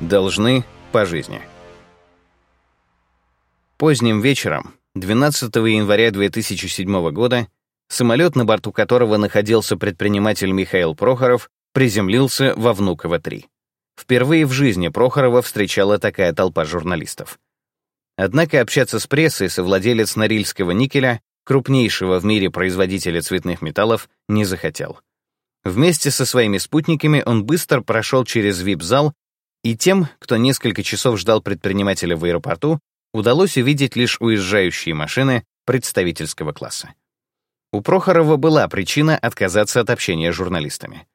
Должны по жизни. Поздним вечером, 12 января 2007 года, самолет, на борту которого находился предприниматель Михаил Прохоров, приземлился во Внуково-3. Впервые в жизни Прохорова встречала такая толпа журналистов. Однако общаться с прессой совладелец Норильского никеля, крупнейшего в мире производителя цветных металлов, не захотел. Вместе со своими спутниками он быстро прошел через вип-зал, и тем, кто несколько часов ждал предпринимателя в аэропорту, удалось увидеть лишь уезжающие машины представительского класса. У Прохорова была причина отказаться от общения с журналистами.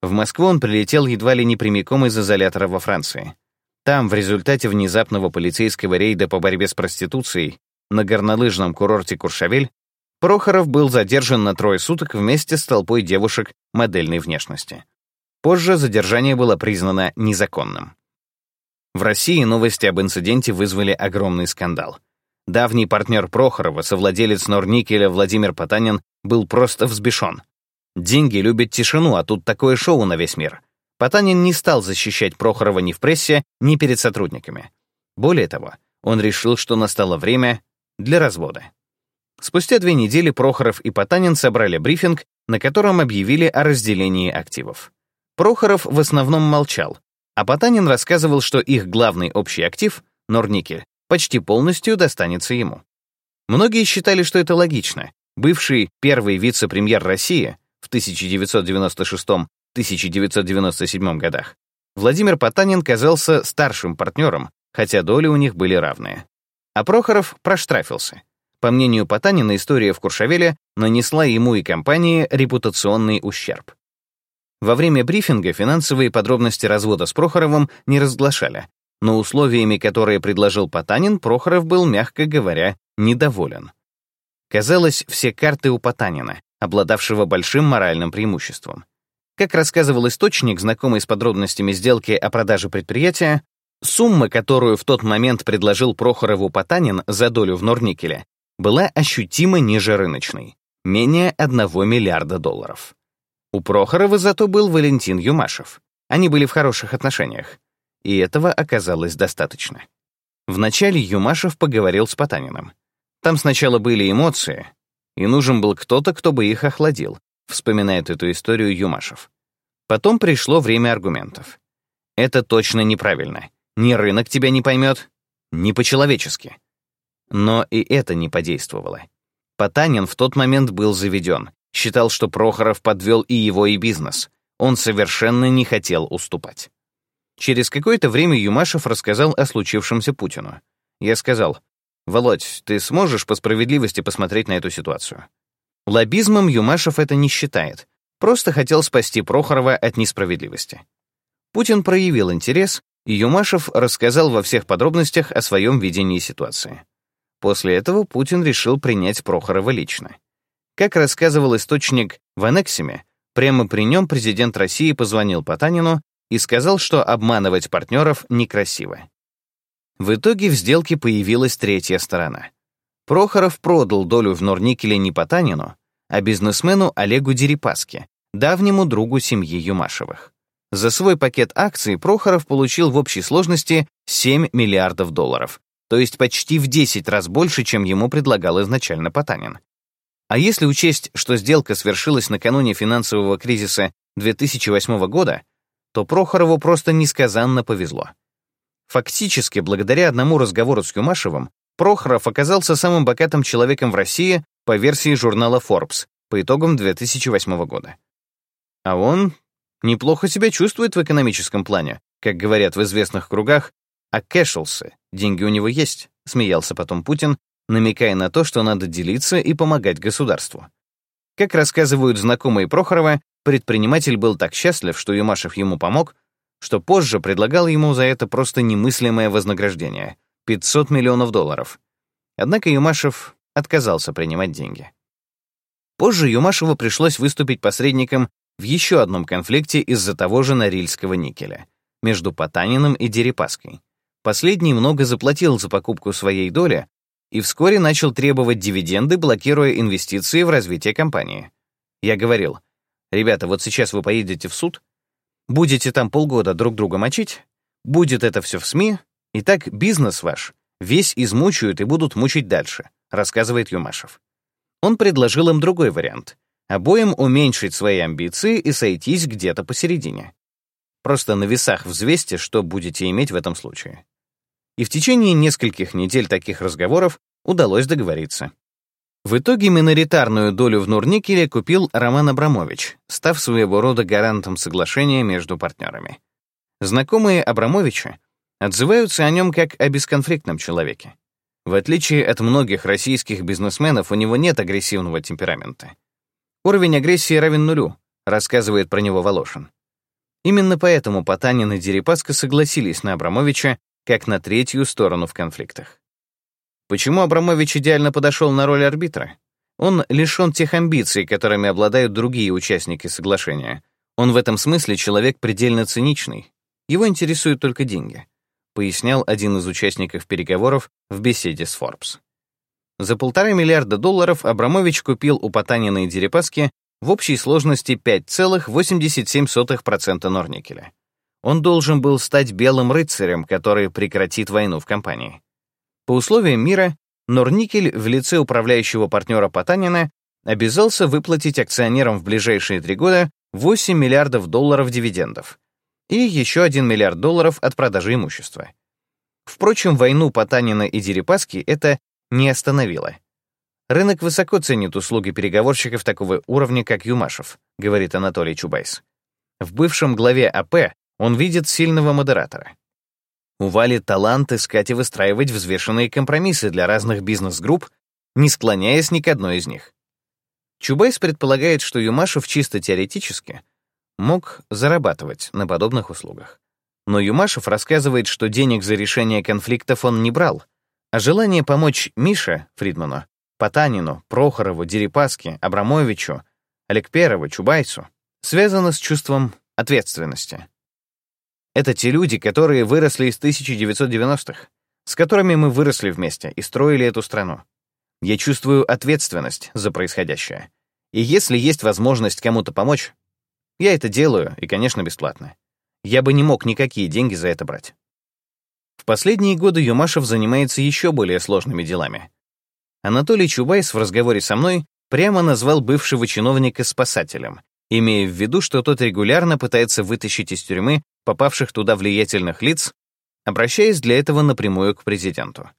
В Москву он прилетел едва ли не прямиком из изолятора во Франции. Там, в результате внезапного полицейского рейда по борьбе с проституцией на горнолыжном курорте Куршавель, Прохоров был задержан на трое суток вместе с толпой девушек модельной внешности. Позже задержание было признано незаконным. В России новости об инциденте вызвали огромный скандал. Давний партнер Прохорова, совладелец Норникеля Владимир Потанин, был просто взбешен. Деньги любят тишину, а тут такое шоу на весь мир. Потанин не стал защищать Прохорова ни в прессе, ни перед сотрудниками. Более того, он решил, что настало время для развода. Спустя две недели Прохоров и Потанин собрали брифинг, на котором объявили о разделении активов. Прохоров в основном молчал, а Потанин рассказывал, что их главный общий актив, Норникель, почти полностью достанется ему. Многие считали, что это логично. Бывший первый вице-премьер России в 1996-1997 годах, Владимир Потанин казался старшим партнером, хотя доли у них были равные. А Прохоров проштрафился. По мнению Потанина, история в Куршавеле нанесла ему и компании репутационный ущерб. Во время брифинга финансовые подробности развода с Прохоровым не разглашали, но условиями, которые предложил Потанин, Прохоров был, мягко говоря, недоволен. Казалось, все карты у Потанина, обладавшего большим моральным преимуществом. Как рассказывал источник, знакомый с подробностями сделки о продаже предприятия, сумма, которую в тот момент предложил Прохорову Потанин за долю в Норникеле, была ощутимо ниже рыночной, менее 1 миллиарда долларов. У Прохорова зато был Валентин Юмашев. Они были в хороших отношениях. И этого оказалось достаточно. Вначале Юмашев поговорил с Потаниным. Там сначала были эмоции, и нужен был кто-то, кто бы их охладил, вспоминает эту историю Юмашев. Потом пришло время аргументов. Это точно неправильно. Ни рынок тебя не поймет, ни по-человечески. Но и это не подействовало. Потанин в тот момент был заведен, считал, что Прохоров подвел и его, и бизнес. Он совершенно не хотел уступать. Через какое-то время Юмашев рассказал о случившемся Путину. Я сказал, «Володь, ты сможешь по справедливости посмотреть на эту ситуацию?» Лоббизмом Юмашев это не считает, просто хотел спасти Прохорова от несправедливости. Путин проявил интерес, и Юмашев рассказал во всех подробностях о своем видении ситуации. После этого Путин решил принять Прохорова лично. Как рассказывал источник в Анексиме, прямо при нем президент России позвонил Потанину и сказал, что обманывать партнеров некрасиво. В итоге в сделке появилась третья сторона. Прохоров продал долю в Норникеле не Потанину, а бизнесмену Олегу Дерипаске, давнему другу семьи Юмашевых. За свой пакет акций Прохоров получил в общей сложности 7 миллиардов долларов, то есть почти в 10 раз больше, чем ему предлагал изначально Потанин. А если учесть, что сделка свершилась накануне финансового кризиса 2008 года, то Прохорову просто несказанно повезло. Фактически, благодаря одному разговору с Юмашевым, Прохоров оказался самым богатым человеком в России по версии журнала Forbes по итогам 2008 года. А он неплохо себя чувствует в экономическом плане, как говорят в известных кругах, а кэшился, деньги у него есть, смеялся потом Путин, намекая на то, что надо делиться и помогать государству. Как рассказывают знакомые Прохорова, предприниматель был так счастлив, что Юмашев ему помог, что позже предлагал ему за это просто немыслимое вознаграждение — 500 миллионов долларов. Однако Юмашев отказался принимать деньги. Позже Юмашеву пришлось выступить посредником в еще одном конфликте из-за того же Норильского никеля между Потаниным и Дерипаской. Последний много заплатил за покупку своей доли и вскоре начал требовать дивиденды, блокируя инвестиции в развитие компании. Я говорил, ребята, вот сейчас вы поедете в суд, будете там полгода друг друга мочить, Будет это все в СМИ, и так бизнес ваш весь измучают и будут мучить дальше, рассказывает Юмашев. Он предложил им другой вариант — обоим уменьшить свои амбиции и сойтись где-то посередине. Просто на весах взвесьте, что будете иметь в этом случае. И в течение нескольких недель таких разговоров удалось договориться. В итоге миноритарную долю в Нурникеле купил Роман Абрамович, став своего рода гарантом соглашения между партнерами. Знакомые Абрамовича отзываются о нем как о бесконфликтном человеке. В отличие от многих российских бизнесменов, у него нет агрессивного темперамента. Уровень агрессии равен нулю, рассказывает про него Волошин. Именно поэтому Потанин и Дерипаска согласились на Абрамовича как на третью сторону в конфликтах. Почему Абрамович идеально подошел на роль арбитра? Он лишен тех амбиций, которыми обладают другие участники соглашения. Он в этом смысле человек предельно циничный. Его интересуют только деньги, пояснял один из участников переговоров в беседе с Forbes. За полтора миллиарда долларов Абрамович купил у Потанина и Дерипаски в общей сложности 5,87% Норникеля. Он должен был стать белым рыцарем, который прекратит войну в компании. По условиям мира, Норникель в лице управляющего партнера Потанина обязался выплатить акционерам в ближайшие три года 8 миллиардов долларов дивидендов и еще 1 миллиард долларов от продажи имущества. Впрочем, войну Потанина и Дерипаски это не остановило. Рынок высоко ценит услуги переговорщиков такого уровня, как Юмашев, говорит Анатолий Чубайс. В бывшем главе АП он видит сильного модератора. У Вали талант искать и выстраивать взвешенные компромиссы для разных бизнес-групп, не склоняясь ни к одной из них. Чубайс предполагает, что Юмашев чисто теоретически мог зарабатывать на подобных услугах. Но Юмашев рассказывает, что денег за решение конфликтов он не брал, а желание помочь Мише, Фридману, Потанину, Прохорову, Дерипаске, Абрамовичу, Алекперову, Чубайсу связано с чувством ответственности. Это те люди, которые выросли из 1990-х, с которыми мы выросли вместе и строили эту страну. Я чувствую ответственность за происходящее. И если есть возможность кому-то помочь, я это делаю, и, конечно, бесплатно. Я бы не мог никакие деньги за это брать. В последние годы Юмашев занимается еще более сложными делами. Анатолий Чубайс в разговоре со мной прямо назвал бывшего чиновника спасателем, имея в виду, что тот регулярно пытается вытащить из тюрьмы попавших туда влиятельных лиц, обращаясь для этого напрямую к президенту.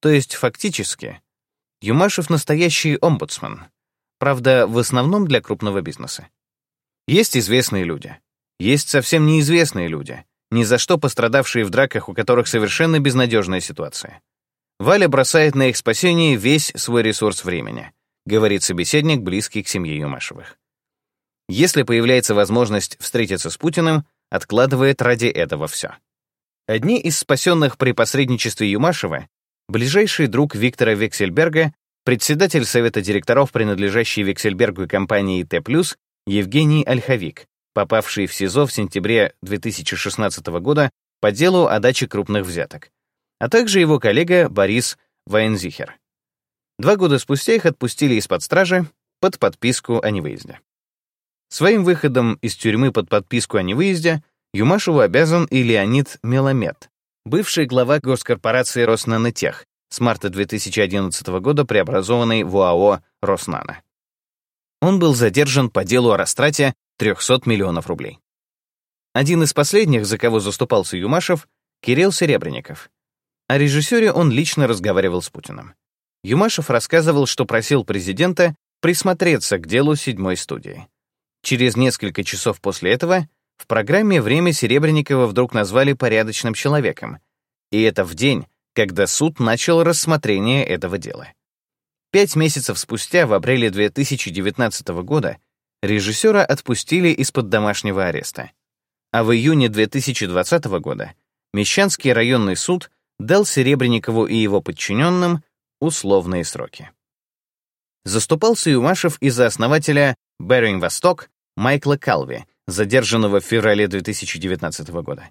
То есть, фактически, Юмашев настоящий омбудсмен, правда, в основном для крупного бизнеса. Есть известные люди, есть совсем неизвестные люди, ни за что пострадавшие в драках, у которых совершенно безнадежная ситуация. Валя бросает на их спасение весь свой ресурс времени, говорит собеседник, близкий к семье Юмашевых. Если появляется возможность встретиться с Путиным, откладывает ради этого все. Одни из спасенных при посредничестве Юмашева — ближайший друг Виктора Вексельберга, председатель совета директоров, принадлежащей Вексельбергу компании Т+, Евгений Ольховик, попавший в СИЗО в сентябре 2016 года по делу о даче крупных взяток, а также его коллега Борис Вайнзихер. Два года спустя их отпустили из-под стражи под подписку о невыезде. Своим выходом из тюрьмы под подписку о невыезде Юмашеву обязан и Леонид Меламед, бывший глава госкорпорации Роснанотех, с марта 2011 года преобразованный в ОАО «Роснано». Он был задержан по делу о растрате 300 миллионов рублей. Один из последних, за кого заступался Юмашев, Кирилл Серебренников. О режиссере он лично разговаривал с Путиным. Юмашев рассказывал, что просил президента присмотреться к делу седьмой студии. Через несколько часов после этого в программе «Время» Серебренникова вдруг назвали порядочным человеком. И это в день, когда суд начал рассмотрение этого дела. Пять месяцев спустя, в апреле 2019 года, режиссера отпустили из-под домашнего ареста. А в июне 2020 года Мещанский районный суд дал Серебренникову и его подчиненным условные сроки. Заступался Юмашев из-за основателя Беринг Восток Майкла Калви, задержанного в феврале 2019 года.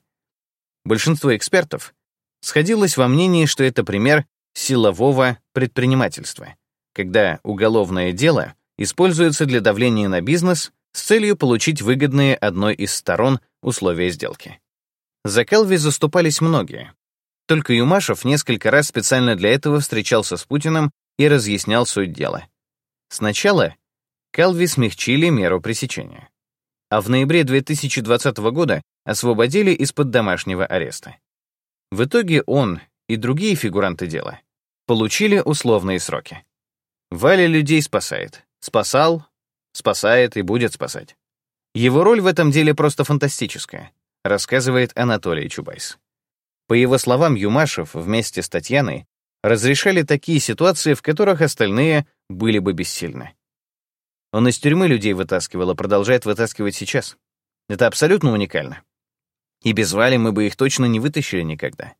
Большинство экспертов сходилось во мнении, что это пример силового предпринимательства, когда уголовное дело используется для давления на бизнес с целью получить выгодные одной из сторон условия сделки. За Келви заступались многие. Только Юмашев несколько раз специально для этого встречался с Путиным и разъяснял суть дела. Сначала Келви смягчили меру пресечения, а в ноябре 2020 года освободили из-под домашнего ареста. В итоге он и другие фигуранты дела получили условные сроки. Валя людей спасает. Спасал, спасает и будет спасать. Его роль в этом деле просто фантастическая, рассказывает Анатолий Чубайс. По его словам, Юмашев вместе с Татьяной разрешали такие ситуации, в которых остальные были бы бессильны. Он из тюрьмы людей вытаскивал и продолжает вытаскивать сейчас. Это абсолютно уникально. И без Вали мы бы их точно не вытащили никогда.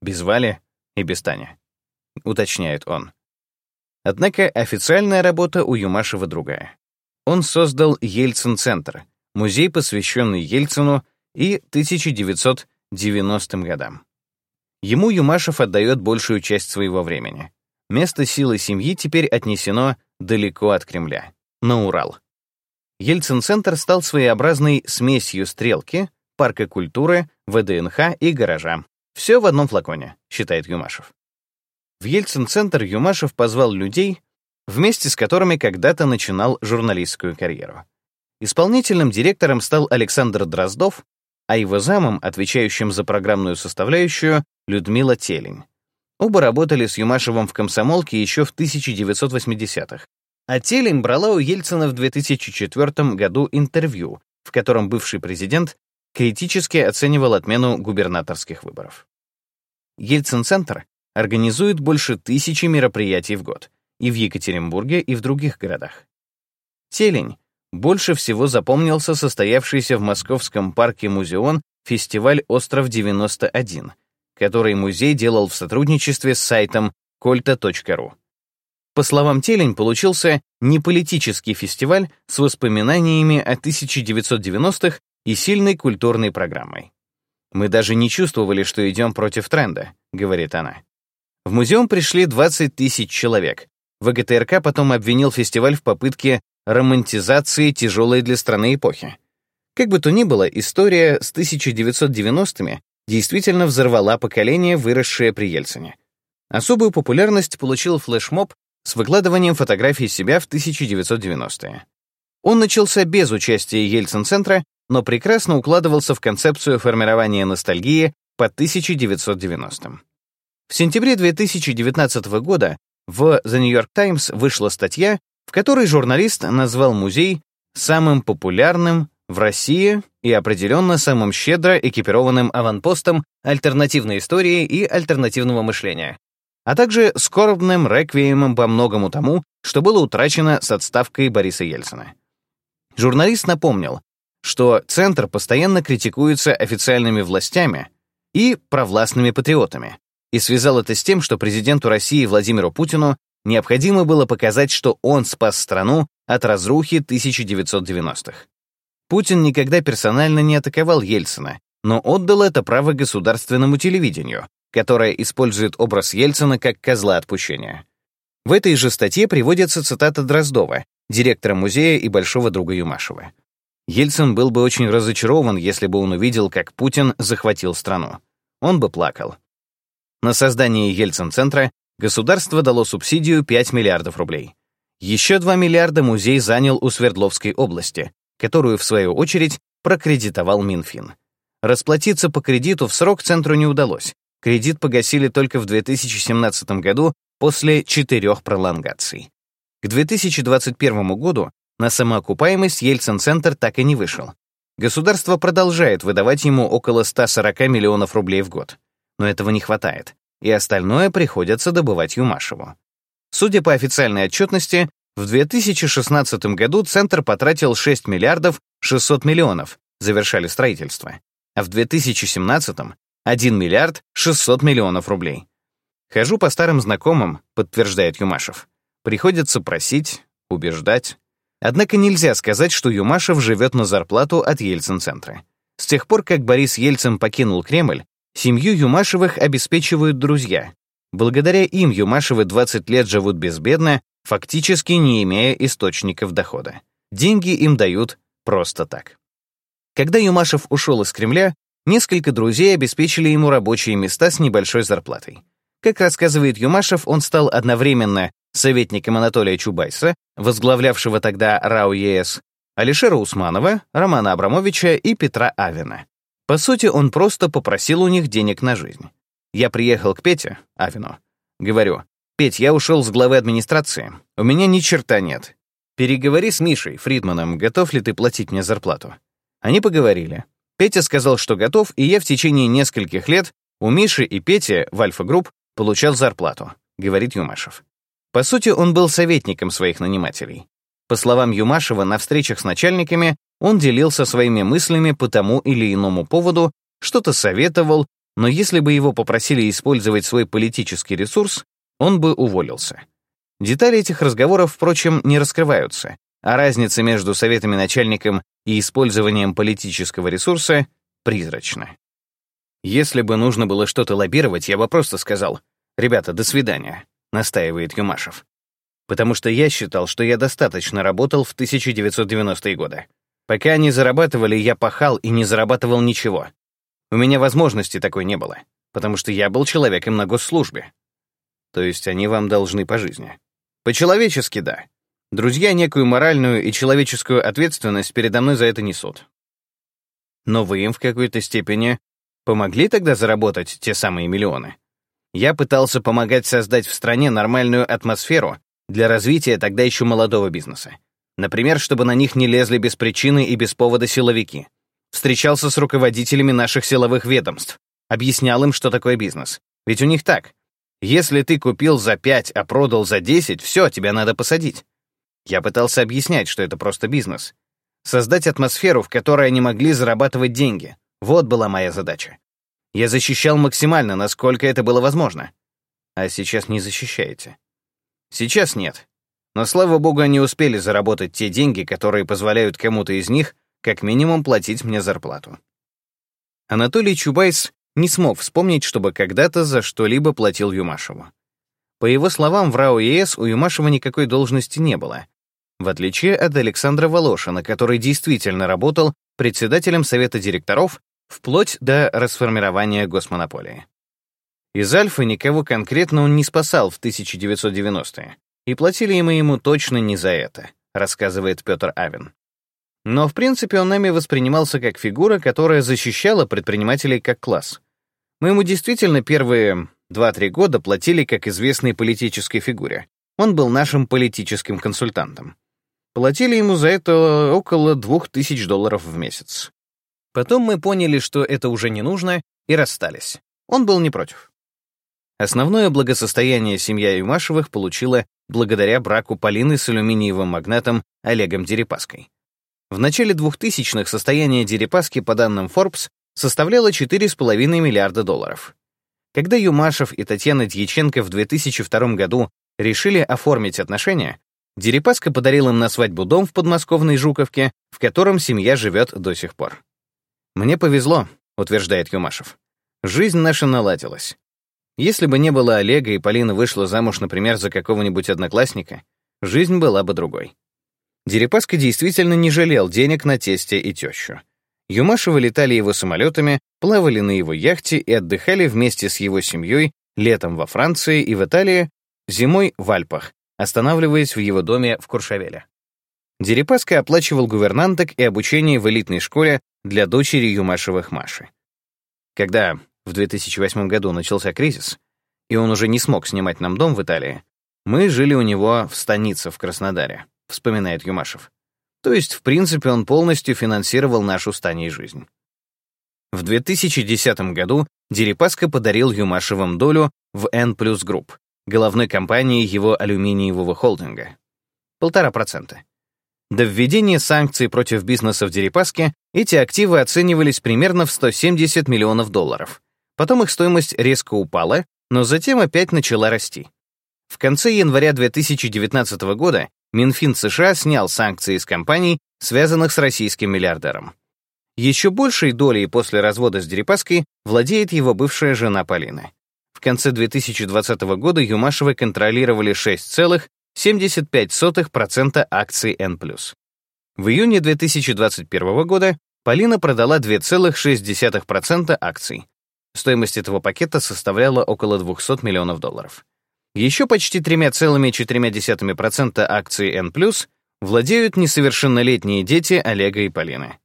Без Вали и без Тани, уточняет он. Однако официальная работа у Юмашева другая. Он создал Ельцин-центр, музей, посвященный Ельцину и 1990 годам. Ему Юмашев отдает большую часть своего времени. Место силы семьи теперь отнесено далеко от Кремля, на Урал. Ельцин-центр стал своеобразной смесью стрелки, парка культуры, ВДНХ и гаража. Все в одном флаконе, считает Юмашев. В Ельцин-центр Юмашев позвал людей, вместе с которыми когда-то начинал журналистскую карьеру. Исполнительным директором стал Александр Дроздов, а его замом, отвечающим за программную составляющую, Людмила Телень. Оба работали с Юмашевым в комсомолке еще в 1980-х. А Телень брала у Ельцина в 2004 году интервью, в котором бывший президент критически оценивал отмену губернаторских выборов. Ельцин-центр организует больше тысячи мероприятий в год и в Екатеринбурге, и в других городах. Телень больше всего запомнился состоявшийся в Московском парке Музеон фестиваль «Остров-91», который музей делал в сотрудничестве с сайтом колта.ру. По словам Телень, получился неполитический фестиваль с воспоминаниями о 1990-х и сильной культурной программой. «Мы даже не чувствовали, что идем против тренда», — говорит она. В музеум пришли 20 тысяч человек. ВГТРК потом обвинил фестиваль в попытке романтизации тяжелой для страны эпохи. Как бы то ни было, история с 1990-ми действительно взорвала поколение, выросшее при Ельцине. Особую популярность получил флешмоб с выкладыванием фотографий себя в 1990-е. Он начался без участия Ельцин-центра, но прекрасно укладывался в концепцию формирования ностальгии по 1990-м. В сентябре 2019 года в The New York Times вышла статья, в которой журналист назвал музей самым популярным в России и определенно самым щедро экипированным аванпостом альтернативной истории и альтернативного мышления, а также скорбным реквиемом по многому тому, что было утрачено с отставкой Бориса Ельцина. Журналист напомнил, что Центр постоянно критикуется официальными властями и провластными патриотами, и связал это с тем, что президенту России Владимиру Путину необходимо было показать, что он спас страну от разрухи 1990-х. Путин никогда персонально не атаковал Ельцина, но отдал это право государственному телевидению, которое использует образ Ельцина как козла отпущения. В этой же статье приводится цитата Дроздова, директора музея и большого друга Юмашева. Ельцин был бы очень разочарован, если бы он увидел, как Путин захватил страну. Он бы плакал. На создание Ельцин-центра государство дало субсидию 5 миллиардов рублей. Еще 2 миллиарда музей занял у Свердловской области, которую, в свою очередь, прокредитовал Минфин. Расплатиться по кредиту в срок центру не удалось. Кредит погасили только в 2017 году после четырех пролонгаций. К 2021 году на самоокупаемость Ельцин-центр так и не вышел. Государство продолжает выдавать ему около 140 миллионов рублей в год но этого не хватает, и остальное приходится добывать Юмашеву. Судя по официальной отчетности, в 2016 году Центр потратил 6 миллиардов 600 миллионов, завершали строительство, а в 2017 — 1 миллиард 600 миллионов рублей. Хожу по старым знакомым, подтверждает Юмашев. Приходится просить, убеждать. Однако нельзя сказать, что Юмашев живет на зарплату от Ельцин-центра. С тех пор, как Борис Ельцин покинул Кремль, Семью Юмашевых обеспечивают друзья. Благодаря им Юмашевы 20 лет живут безбедно, фактически не имея источников дохода. Деньги им дают просто так. Когда Юмашев ушел из Кремля, Несколько друзей обеспечили ему рабочие места с небольшой зарплатой. Как рассказывает Юмашев, он стал одновременно советником Анатолия Чубайса, возглавлявшего тогда РАО ЕС, Алишера Усманова, Романа Абрамовича и Петра Авина. По сути, он просто попросил у них денег на жизнь. Я приехал к Пете, Авину. Говорю, «Петь, я ушел с главы администрации. У меня ни черта нет. Переговори с Мишей, Фридманом, готов ли ты платить мне зарплату?» Они поговорили. Петя сказал, что готов, и я в течение нескольких лет у Миши и Пети в Альфа-групп получал зарплату, говорит Юмашев. По сути, он был советником своих нанимателей. По словам Юмашева, на встречах с начальниками он делился своими мыслями по тому или иному поводу, что-то советовал, но если бы его попросили использовать свой политический ресурс, он бы уволился. Детали этих разговоров, впрочем, не раскрываются, а разница между советами начальникам и использованием политического ресурса призрачна. Если бы нужно было что-то лоббировать, я бы просто сказал «Ребята, до свидания», — настаивает Юмашев. Потому что я считал, что я достаточно работал в 1990-е годы. Пока они зарабатывали, я пахал и не зарабатывал ничего. У меня возможности такой не было, потому что я был человеком на госслужбе. То есть они вам должны по жизни. По-человечески, да. Друзья некую моральную и человеческую ответственность передо мной за это несут. Но вы им в какой-то степени помогли тогда заработать те самые миллионы. Я пытался помогать создать в стране нормальную атмосферу для развития тогда еще молодого бизнеса. Например, чтобы на них не лезли без причины и без повода силовики. Встречался с руководителями наших силовых ведомств, объяснял им, что такое бизнес. Ведь у них так. Если ты купил за 5, а продал за 10, все, тебя надо посадить. Я пытался объяснять, что это просто бизнес. Создать атмосферу, в которой они могли зарабатывать деньги. Вот была моя задача. Я защищал максимально, насколько это было возможно. А сейчас не защищаете. Сейчас нет. Но, слава богу, они успели заработать те деньги, которые позволяют кому-то из них как минимум платить мне зарплату. Анатолий Чубайс не смог вспомнить, чтобы когда-то за что-либо платил Юмашеву. По его словам, в РАО ЕС у Юмашева никакой должности не было, в отличие от Александра Волошина, который действительно работал председателем совета директоров вплоть до расформирования госмонополии. Из Альфы никого конкретно он не спасал в 1990-е, и платили мы ему точно не за это, рассказывает Петр Авен. Но в принципе он нами воспринимался как фигура, которая защищала предпринимателей как класс. Мы ему действительно первые 2-3 года платили как известной политической фигуре. Он был нашим политическим консультантом. Платили ему за это около 2000 долларов в месяц. Потом мы поняли, что это уже не нужно, и расстались. Он был не против. Основное благосостояние семья Юмашевых получила благодаря браку Полины с алюминиевым магнатом Олегом Дерипаской. В начале 2000-х состояние Дерипаски, по данным Forbes, составляло 4,5 миллиарда долларов. Когда Юмашев и Татьяна Дьяченко в 2002 году решили оформить отношения, Дерипаска подарил им на свадьбу дом в подмосковной Жуковке, в котором семья живет до сих пор. «Мне повезло», — утверждает Юмашев. «Жизнь наша наладилась. Если бы не было Олега и Полина вышла замуж, например, за какого-нибудь одноклассника, жизнь была бы другой». Дерипаска действительно не жалел денег на тесте и тещу. Юмашевы летали его самолетами, плавали на его яхте и отдыхали вместе с его семьей летом во Франции и в Италии, зимой в Альпах, останавливаясь в его доме в Куршавеле. Дерипаска оплачивал гувернанток и обучение в элитной школе для дочери Юмашевых Маши. Когда в 2008 году начался кризис, и он уже не смог снимать нам дом в Италии, мы жили у него в станице в Краснодаре, вспоминает Юмашев. То есть, в принципе, он полностью финансировал нашу с Таней жизнь. В 2010 году Дерипаска подарил Юмашевым долю в N Group, головной компании его алюминиевого холдинга. Полтора процента. До введения санкций против бизнеса в Дерипаске эти активы оценивались примерно в 170 миллионов долларов. Потом их стоимость резко упала, но затем опять начала расти. В конце января 2019 года Минфин США снял санкции с компаний, связанных с российским миллиардером. Еще большей долей после развода с Дерипаской владеет его бывшая жена Полина. В конце 2020 года Юмашевы контролировали 6,75% акций N+. В июне 2021 года Полина продала 2,6% акций. Стоимость этого пакета составляла около 200 миллионов долларов. Еще почти 3,4% акций N+, владеют несовершеннолетние дети Олега и Полины.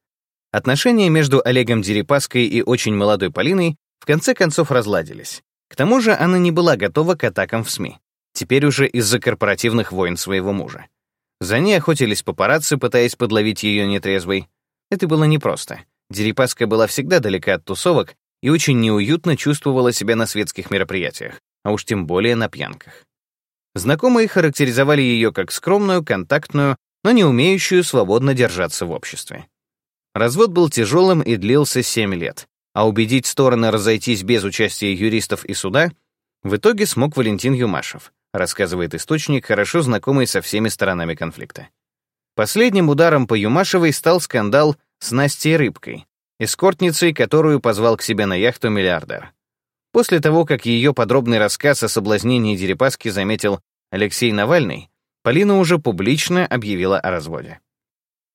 Отношения между Олегом Дерипаской и очень молодой Полиной в конце концов разладились. К тому же она не была готова к атакам в СМИ, теперь уже из-за корпоративных войн своего мужа. За ней охотились папарацци, пытаясь подловить ее нетрезвой. Это было непросто. Дерипаска была всегда далека от тусовок и очень неуютно чувствовала себя на светских мероприятиях, а уж тем более на пьянках. Знакомые характеризовали ее как скромную, контактную, но не умеющую свободно держаться в обществе. Развод был тяжелым и длился 7 лет, а убедить стороны разойтись без участия юристов и суда в итоге смог Валентин Юмашев, рассказывает источник, хорошо знакомый со всеми сторонами конфликта. Последним ударом по Юмашевой стал скандал с Настей Рыбкой, эскортницей, которую позвал к себе на яхту миллиардер. После того, как ее подробный рассказ о соблазнении Дерипаски заметил Алексей Навальный, Полина уже публично объявила о разводе.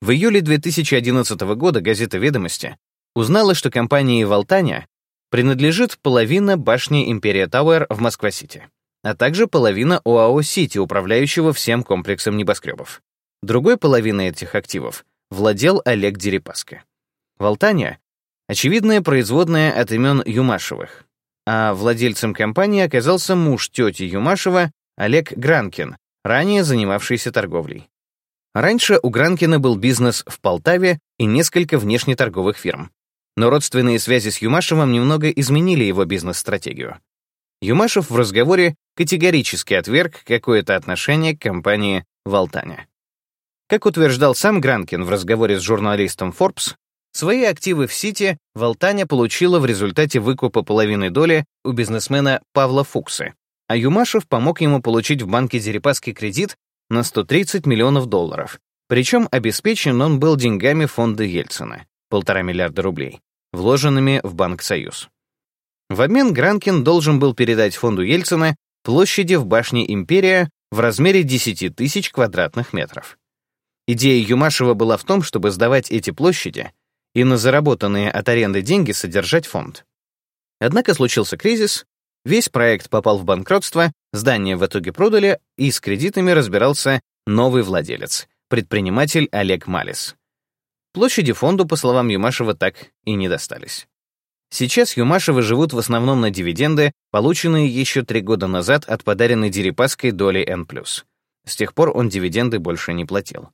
В июле 2011 года газета «Ведомости» узнала, что компании «Волтаня» принадлежит половина башни «Империя Тауэр» в Москва-Сити, а также половина ОАО «Сити», управляющего всем комплексом небоскребов. Другой половиной этих активов владел Олег Дерипаска. «Волтаня» — очевидная производная от имен Юмашевых, а владельцем компании оказался муж тети Юмашева Олег Гранкин, ранее занимавшийся торговлей. Раньше у Гранкина был бизнес в Полтаве и несколько внешнеторговых фирм. Но родственные связи с Юмашевым немного изменили его бизнес-стратегию. Юмашев в разговоре категорически отверг какое-то отношение к компании «Волтаня». Как утверждал сам Гранкин в разговоре с журналистом Forbes, свои активы в Сити Волтаня получила в результате выкупа половины доли у бизнесмена Павла Фуксы, а Юмашев помог ему получить в банке Дерипаски кредит на 130 миллионов долларов. Причем обеспечен он был деньгами фонда Ельцина, полтора миллиарда рублей, вложенными в Банк Союз. В обмен Гранкин должен был передать фонду Ельцина площади в башне «Империя» в размере 10 тысяч квадратных метров. Идея Юмашева была в том, чтобы сдавать эти площади и на заработанные от аренды деньги содержать фонд. Однако случился кризис, весь проект попал в банкротство, Здание в итоге продали, и с кредитами разбирался новый владелец, предприниматель Олег Малис. Площади фонду, по словам Юмашева, так и не достались. Сейчас Юмашевы живут в основном на дивиденды, полученные еще три года назад от подаренной Дерипаской доли N+. С тех пор он дивиденды больше не платил.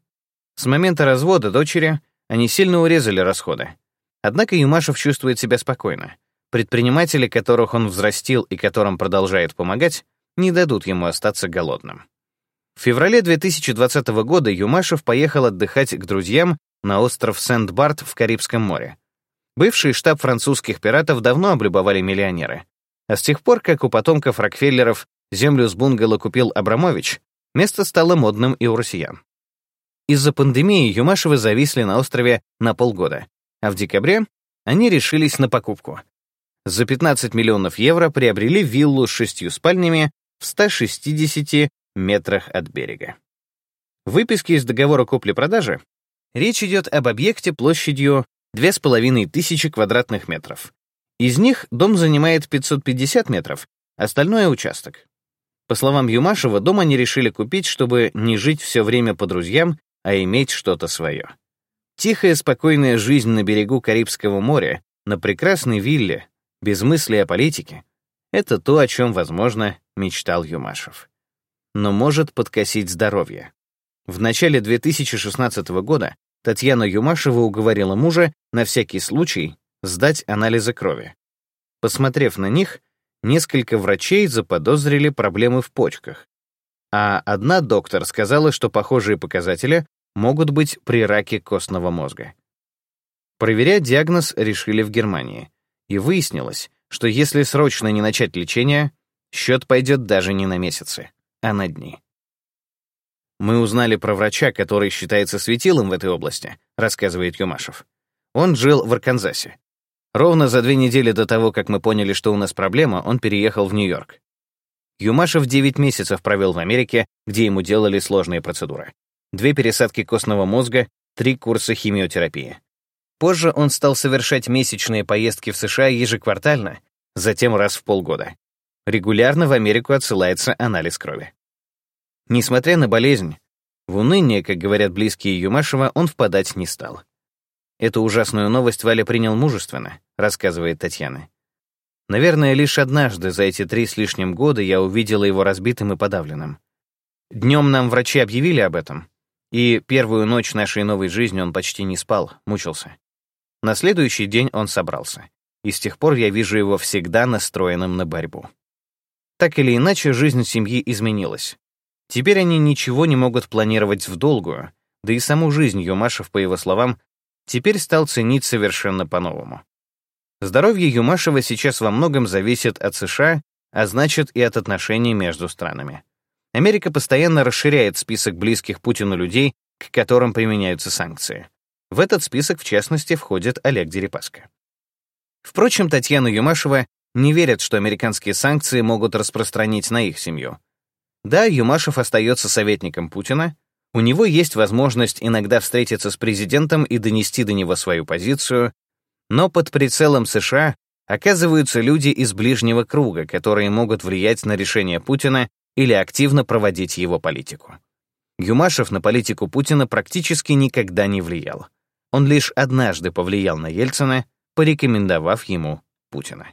С момента развода дочери они сильно урезали расходы. Однако Юмашев чувствует себя спокойно. Предприниматели, которых он взрастил и которым продолжает помогать, не дадут ему остаться голодным. В феврале 2020 года Юмашев поехал отдыхать к друзьям на остров Сент-Барт в Карибском море. Бывший штаб французских пиратов давно облюбовали миллионеры. А с тех пор, как у потомков Рокфеллеров землю с бунгало купил Абрамович, место стало модным и у россиян. Из-за пандемии Юмашевы зависли на острове на полгода, а в декабре они решились на покупку. За 15 миллионов евро приобрели виллу с шестью спальнями в 160 метрах от берега. В выписке из договора купли-продажи речь идет об объекте площадью 2500 квадратных метров. Из них дом занимает 550 метров, остальное — участок. По словам Юмашева, дом они решили купить, чтобы не жить все время по друзьям, а иметь что-то свое. Тихая, спокойная жизнь на берегу Карибского моря, на прекрасной вилле, без мысли о политике — это то, о чем, возможно, мечтал Юмашев. Но может подкосить здоровье. В начале 2016 года Татьяна Юмашева уговорила мужа на всякий случай сдать анализы крови. Посмотрев на них, несколько врачей заподозрили проблемы в почках, а одна доктор сказала, что похожие показатели могут быть при раке костного мозга. Проверять диагноз решили в Германии, и выяснилось, что если срочно не начать лечение, Счет пойдет даже не на месяцы, а на дни. «Мы узнали про врача, который считается светилом в этой области», рассказывает Юмашев. Он жил в Арканзасе. Ровно за две недели до того, как мы поняли, что у нас проблема, он переехал в Нью-Йорк. Юмашев 9 месяцев провел в Америке, где ему делали сложные процедуры. Две пересадки костного мозга, три курса химиотерапии. Позже он стал совершать месячные поездки в США ежеквартально, затем раз в полгода. Регулярно в Америку отсылается анализ крови. Несмотря на болезнь, в уныние, как говорят близкие Юмашева, он впадать не стал. Эту ужасную новость Валя принял мужественно, рассказывает Татьяна. Наверное, лишь однажды за эти три с лишним года я увидела его разбитым и подавленным. Днем нам врачи объявили об этом, и первую ночь нашей новой жизни он почти не спал, мучился. На следующий день он собрался, и с тех пор я вижу его всегда настроенным на борьбу. Так или иначе, жизнь семьи изменилась. Теперь они ничего не могут планировать в долгую, да и саму жизнь Юмашев, по его словам, теперь стал ценить совершенно по-новому. Здоровье Юмашева сейчас во многом зависит от США, а значит и от отношений между странами. Америка постоянно расширяет список близких Путину людей, к которым применяются санкции. В этот список, в частности, входит Олег Дерипаска. Впрочем, Татьяна Юмашева не верит, что американские санкции могут распространить на их семью. Да, Юмашев остается советником Путина, у него есть возможность иногда встретиться с президентом и донести до него свою позицию, но под прицелом США оказываются люди из ближнего круга, которые могут влиять на решение Путина или активно проводить его политику. Юмашев на политику Путина практически никогда не влиял. Он лишь однажды повлиял на Ельцина, порекомендовав ему Путина.